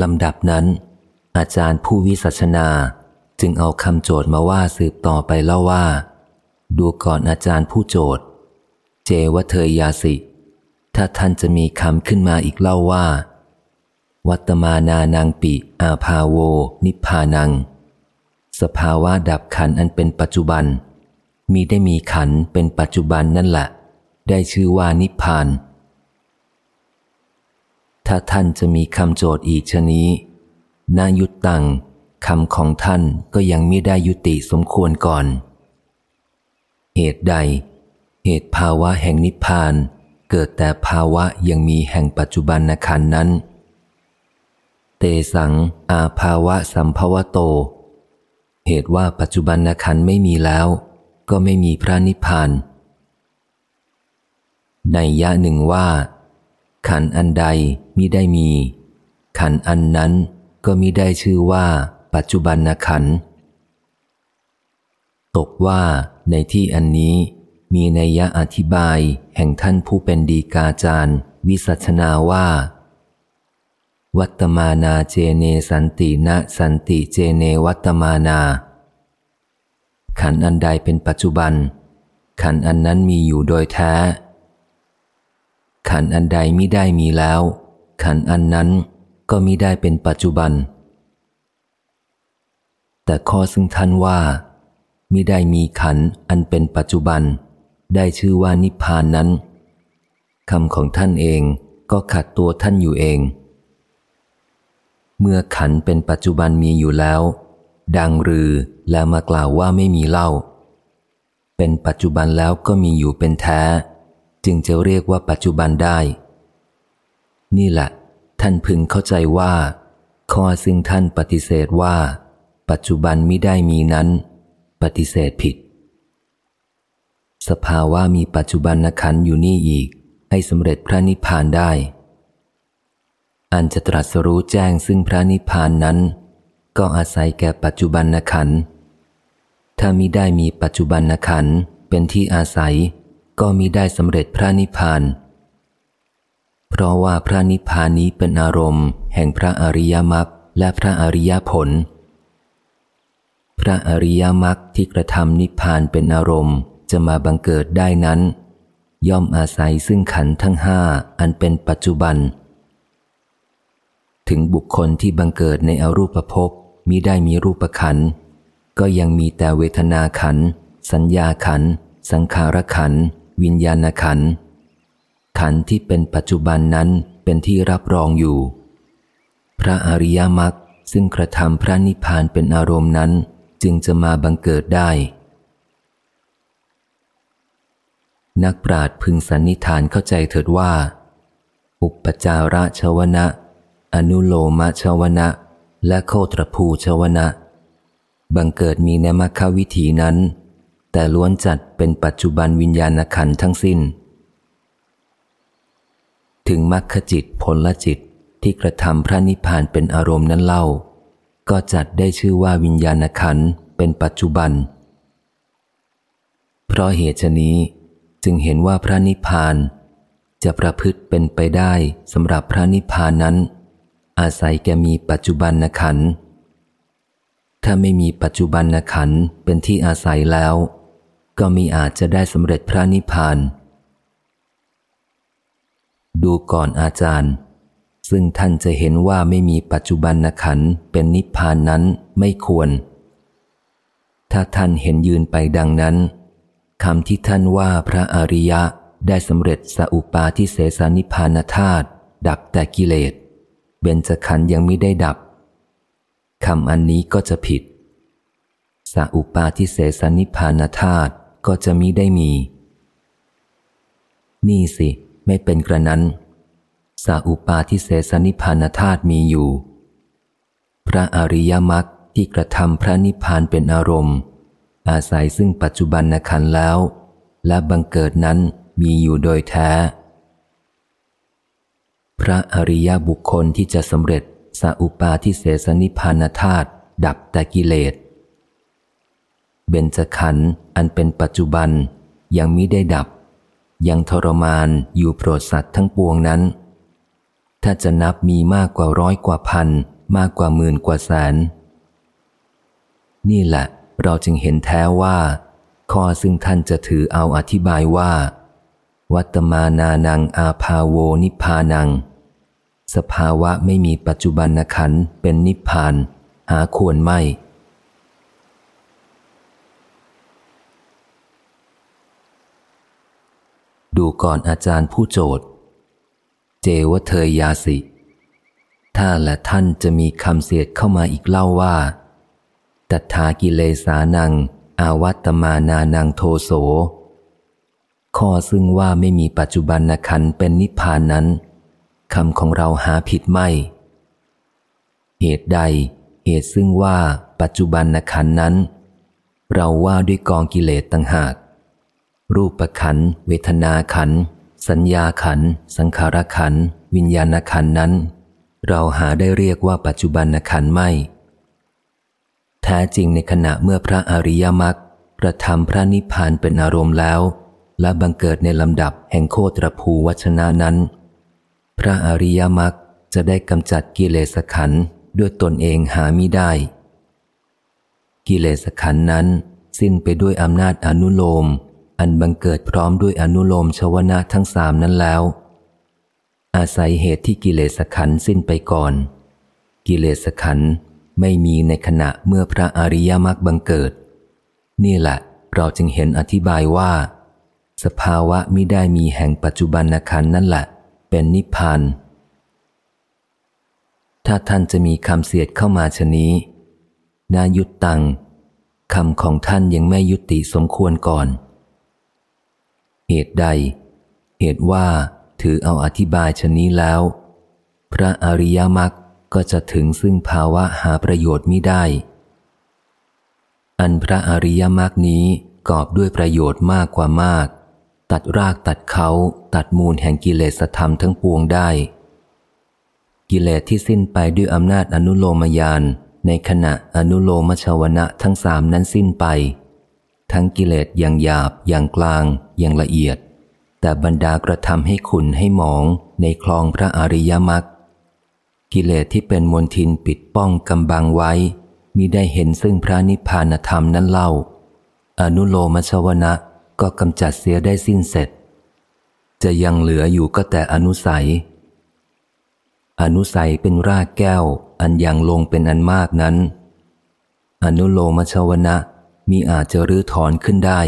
ลำดับนั้น อาจารย์ผู้วิสัชนาจึงเอาคำโจทย์มาว่าสืบต่อไปเล่าว่า ดูก่อนอาจารย์ผู้โจทย์ เจวเทยยาสิ ถ้าท่านจะมีคำขึ้นมาอีกเล่าว่า วัตมานานังปิอาภาโว นิพพานัง สภาวะดับขันอันเป็นปัจจุบัน มีได้มีขันเป็นปัจจุบันนั่นแหละ ได้ชื่อว่านิพพาน ถ้าท่านจะมีคำโจทย์อีกชนี้นายุตตังคำของท่านก็ยังไม่ได้ยุติสมควรก่อน เหตุใด เหตุภาวะแห่งนิพพานเกิดแต่ภาวะยังมีแห่งปัจจุบันนขันนั้น เตสังอาภาวะสัมภวโต เหตุว่าปัจจุบันนขันไม่มีแล้ว ก็ไม่มีพระนิพพานในยะหนึ่งว่า ขันอันใดมิได้มี ขันอันนั้นก็มิได้ชื่อว่าปัจจุบันนขัน ตกว่าในที่อันนี้มีนัยยะอธิบายแห่งท่านผู้เป็นดีกาจารย์ วิสัชนาว่า วัตมานาเจเนสันตินะสันติเจเนวัตมานา ขันอันใดเป็นปัจจุบัน ขันอันนั้นมีอยู่โดยแท้ ขันอันใดมิได้มีแล้ว ขันอันนั้นก็มิได้เป็นปัจจุบัน แต่ข้อซึ่งท่านว่ามิได้มีขันอันเป็นปัจจุบัน ได้ชื่อว่านิพพานนั้นคำของท่านเองก็ขัดตัวท่านอยู่เอง เมื่อขันเป็นปัจจุบันมีอยู่แล้ว ดังรือแล้วมากล่าวว่าไม่มีเล่า เป็นปัจจุบันแล้วก็มีอยู่เป็นแท้ จึงจะเรียกว่าปัจจุบันได้ นี่แหละ ท่านพึงเข้าใจว่า ข้อซึ่งท่านปฏิเสธว่า ปัจจุบันมิได้มีนั้น ปฏิเสธผิด สภาวะมีปัจจุบันนขันอยู่นี่อีก ให้สำเร็จพระนิพพานได้ อันจะตรัสรู้แจ้งซึ่งพระนิพพานนั้น ก็อาศัยแก่ปัจจุบันนขันถ้ามิได้มีปัจจุบันนขันเป็นที่อาศัย ก็มิได้สำเร็จพระนิพพาน เพราะว่าพระนิพพานนี้เป็นอารมณ์ แห่งพระอริยมรรคและพระอริยผล พระอริยมรรคที่กระทำนิพพานเป็นอารมณ์จะมาบังเกิดได้นั้น ย่อมอาศัยซึ่งขันทั้งห้าอันเป็นปัจจุบัน ถึงบุคคลที่บังเกิดในอรูปภพมิได้มีรูปขันก็ยังมีแต่เวทนาขัน สัญญาขัน สังขารขัน วิญญาณขัน ขันที่เป็นปัจจุบันนั้นเป็นที่รับรองอยู่ พระอริยมรรคซึ่งกระทำพระนิพพานเป็นอารมณ์นั้นจึงจะมาบังเกิดได้ นักปราดพึงสันนิฐานเข้าใจเถิดว่า อุปจาระชวนะ อนุโลมชวนะ และโคตรภูชวนะ บังเกิดมีในมรรควิถีนั้น แต่ล้วนจัดเป็นปัจจุบันวิญญาณขันทั้งสิ้น ถึงมรรคจิตผลจิตที่กระทำพระนิพพานเป็นอารมณ์นั้นเล่า ก็จัดได้ชื่อว่าวิญญาณขันเป็นปัจจุบัน เพราะเหตุนี้จึงเห็นว่าพระนิพพานจะประพฤติเป็นไปได้สำหรับพระนิพพานนั้น อาศัยแกมีปัจจุบันนขันถ้าไม่มีปัจจุบันนขันเป็นที่อาศัยแล้ว ก็มีอาจจะได้สำเร็จพระนิพพาน ดูก่อนอาจารย์ ซึ่งท่านจะเห็นว่าไม่มีปัจจุบันนขันเป็นนิพพานนั้นไม่ควร ถ้าท่านเห็นยืนไปดังนั้นคำที่ท่านว่าพระอริยะได้สำเร็จสัอุปาทิเสสนิพานธาตุดับแต่กิเลสเบญจขันยังไม่ได้ดับคำอันนี้ก็จะผิดสัอุปาทิเสสนิพานธาตุ ก็จะมิได้มี นี่สิ ไม่เป็นกระนั้นสาอุปาทิเสสนิพานธาตุมีอยู่ พระอริยมรรคที่กระทำพระนิพพานเป็นอารมณ์ อาศัยซึ่งปัจจุบันนขันแล้ว และบังเกิดนั้นมีอยู่โดยแท้ พระอริยบุคคลที่จะสำเร็จสาอุปาทิเสสนิพานธาตุดับแต่กิเลส เบญจขันธ์อันเป็นปัจจุบันยังมิได้ดับ ยังทรมานอยู่โปรดสัตว์ทั้งปวงนั้น ถ้าจะนับมีมากกว่าร้อยกว่าพัน มากกว่าหมื่นกว่าแสน นี่แหละ เราจึงเห็นแท้ว่า ข้อซึ่งท่านจะถือเอาอธิบายว่า วัตมานานังอาภาโวนิพานัง สภาวะไม่มีปัจจุบันขันเป็นนิพพาน หาควรไม่ ดูก่อนอาจารย์ผู้โจทย์ เจวเทยยาสิ ถ้าและท่านจะมีคำเสียดเข้ามาอีกเล่าว่าตถากิเลสานัง อาวัตมานานังโทโส ข้อซึ่งว่าไม่มีปัจจุบันนขันเป็นนิพพานนั้นคำของเราหาผิดไม่ เหตุใด เหตุซึ่งว่าปัจจุบันนขันนั้น เราว่าด้วยกองกิเลสต่างหาก รูปขัน เวทนาขัน สัญญาขัน สังขารขัน วิญญาณขันนั้น เราหาได้เรียกว่าปัจจุบันขันไม่ แท้จริงในขณะเมื่อพระอริยมรรคกระทำพระนิพพานเป็นอารมณ์แล้ว และบังเกิดในลำดับแห่งโคตรภูวัชนะนั้น พระอริยมรรคจะได้กำจัดกิเลสขันด้วยตนเองหาไม่ได้ กิเลสขันนั้น สิ้นไปด้วยอำนาจอนุโลม อันบังเกิดพร้อมด้วยอนุโลมชวนะทั้งสามนั้นแล้ว อาศัยเหตุที่กิเลสขันสิ้นไปก่อน กิเลสขันไม่มีในขณะเมื่อพระอริยมรรคบังเกิด นี่แหละเราจึงเห็นอธิบายว่า สภาวะมิได้มีแห่งปัจจุบันขันนั่นแหละ เป็นนิพพานถ้าท่านจะมีคำเสียดเข้ามาชนี้ นายุตตังคำของท่านยังไม่ยุติสมควรก่อน เหตุใด เหตุว่าถือเอาอธิบายชนี้แล้ว พระอริยมรรคก็จะถึงซึ่งภาวะหาประโยชน์ไมิได้ อันพระอริยมรรคนี้กอบด้วยประโยชน์มากกว่ามาก ตัดรากตัดเขาตัดมูลแห่งกิเลสธรรมทั้งปวงได้ กิเลสที่สิ้นไปด้วยอำนาจอนุโลมยานในขณะอนุโลมชาวนะทั้งสามนั้นสิ้นไป ทั้งกิเลสอย่างหยาบ อย่างกลาง อย่างละเอียด แต่บรรดากระทำให้ขุนให้หมองในคลองพระอริยมรรคกิเลสที่เป็นมนทินปิดป้องกำบังไว้มิได้เห็นซึ่งพระนิพพานธรรมนั้นเล่า อนุโลมชวนะก็กำจัดเสียได้สิ้นเสร็จ จะยังเหลืออยู่ก็แต่อนุสัย อนุสัยเป็นรากแก้ว อันยังลงเป็นอันมากนั้น อนุโลมชวนะ มีอาจจะรื้อถอนขึ้นได้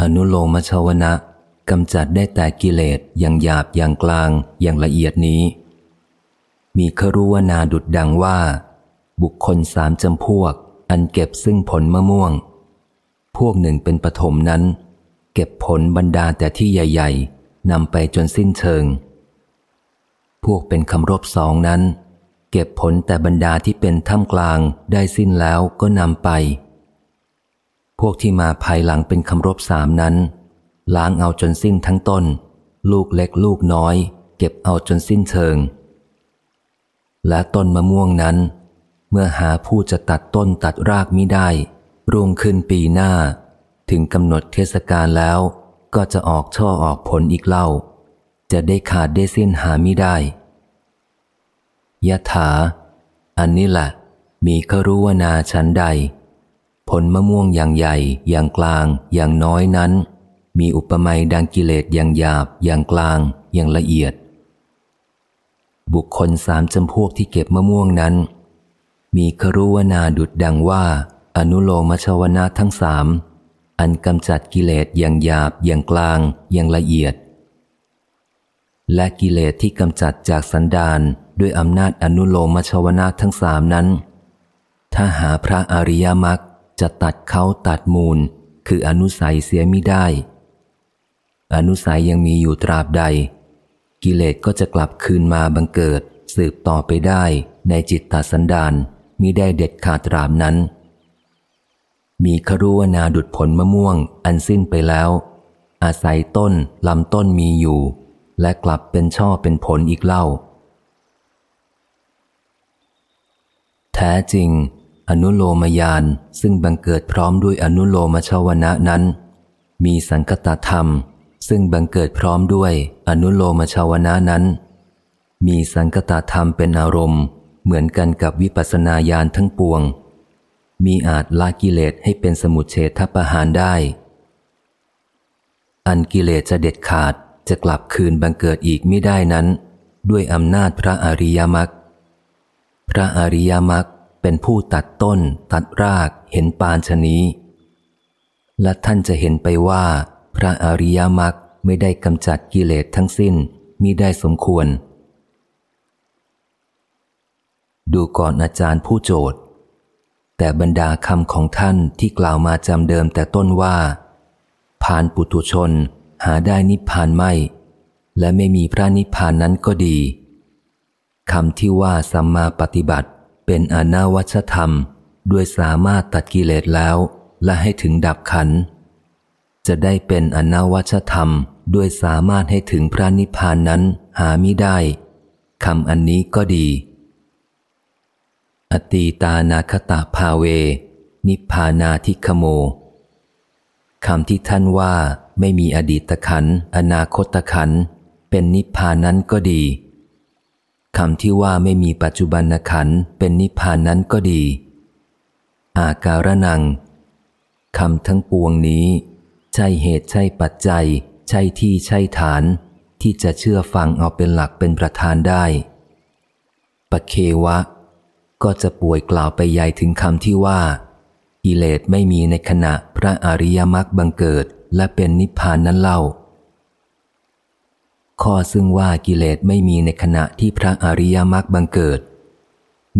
อนุโลมชาวนะกำจัดได้แต่กิเลสอย่างหยาบอย่างกลางอย่างละเอียดนี้ มีครุวนาดุดดังว่า บุคคลสามจำพวก อันเก็บซึ่งผลมะม่วง พวกหนึ่งเป็นปฐมนั้น เก็บผลบรรดาแต่ที่ใหญ่ ๆนำไปจนสิ้นเชิง พวกเป็นคำรบสองนั้น เก็บผลแต่บรรดาที่เป็นท่ามกลางได้สิ้นแล้วก็นำไป พวกที่มาภายหลังเป็นคำรบสามนั้น ล้างเอาจนสิ้นทั้งต้น ลูกเล็กลูกน้อย เก็บเอาจนสิ้นเชิง และต้นมะม่วงนั้น เมื่อหาผู้จะตัดต้นตัดรากมิได้รุ่งขึ้นปีหน้า ถึงกำหนดเทศกาลแล้วก็จะออกช่อออกผลอีกเล่า จะได้ขาดได้สิ้นหามิได้ ยะถา อันนี้แหละ มีครู้วนาชั้นใด ผลมะม่วงอย่างใหญ่ อย่างกลาง อย่างน้อยนั้น มีอุปมาดังกิเลสอย่างหยาบ อย่างกลาง อย่างละเอียด บุคคลสามจำพวกที่เก็บมะม่วงนั้น มีครุวนาดุดดังว่า อนุโลมชวนาทั้งสามอันกำจัดกิเลสอย่างหยาบ อย่างกลาง อย่างละเอียด และกิเลสที่กำจัดจากสันดาน ด้วยอำนาจอนุโลมชวนาทั้งสามนั้น ถ้าหาพระอริยมรรคจะตัดเขาตัดมูล คืออนุสัยเสียมิได้ อนุสัยยังมีอยู่ตราบใด กิเลสก็จะกลับคืนมาบังเกิด สืบต่อไปได้ในจิตตสันดานมิได้เด็ดขาดตราบนั้น มีครุวนาดุดผลมะม่วงอันสิ้นไปแล้ว อาศัยต้นลำต้นมีอยู่ และกลับเป็นช่อเป็นผลอีกเล่า แท้จริง อนุโลมยานซึ่งบังเกิดพร้อมด้วยอนุโลมชาวนะนั้น มีสังกตธรรม ซึ่งบังเกิดพร้อมด้วยอนุโลมชาวนะนั้น มีสังกตธรรมเป็นอารมณ์ เหมือนกันกับวิปัสสนาญาณทั้งปวง มีอาจละกิเลสให้เป็นสมุทเฉทประหารได้ อันกิเลสจะเด็ดขาดจะกลับคืนบังเกิดอีกไม่ได้นั้น ด้วยอำนาจพระอริยมรรค พระอริยมรรคเป็นผู้ตัดต้น ตัดรากเห็นปานชนี้ และท่านจะเห็นไปว่า พระอริยมรรคไม่ได้กำจัดกิเลสทั้งสิ้นมิได้สมควร ดูก่อนอาจารย์ผู้โจทย์ แต่บรรดาคำของท่านที่กล่าวมาจำเดิมแต่ต้นว่า ผ่านปุถุชนหาได้นิพพานไม่ และไม่มีพระนิพพานนั้นก็ดี คำที่ว่าสัมมาปฏิบัติ เป็นอนาวัชธรรม ด้วยสามารถตัดกิเลสแล้ว และให้ถึงดับขัน จะได้เป็นอนาวัชธรรม ด้วยสามารถให้ถึงพระนิพพานนั้นหาไม่ได้คำอันนี้ก็ดี อตีตานาคตาภาเว นิพพานาทิคโมคำที่ท่านว่าไม่มีอดีตขันอนาคตขันเป็นนิพพานนั้นก็ดี คำที่ว่าไม่มีปัจจุบันขันเป็นนิพพานนั้นก็ดี อาการนังคำทั้งปวงนี้ ใช่เหตุใช่ปัจจัย ใช่ที่ใช่ฐาน ที่จะเชื่อฟังเอาเป็นหลักเป็นประธานได้ปะเควะ ก็จะป่วยกล่าวไปใหญ่ถึงคำที่ว่ากิเลสไม่มีในขณะพระอริยมรรคบังเกิดและเป็นนิพพานนั้นเล่า ข้อซึ่งว่ากิเลสไม่มีในขณะที่พระอริยมรรคบังเกิด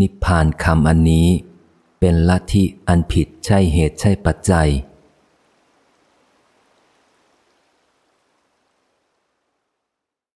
นิพพานคำอันนี้ เป็นลัทธิอันผิดใช่เหตุใช่ปัจจัย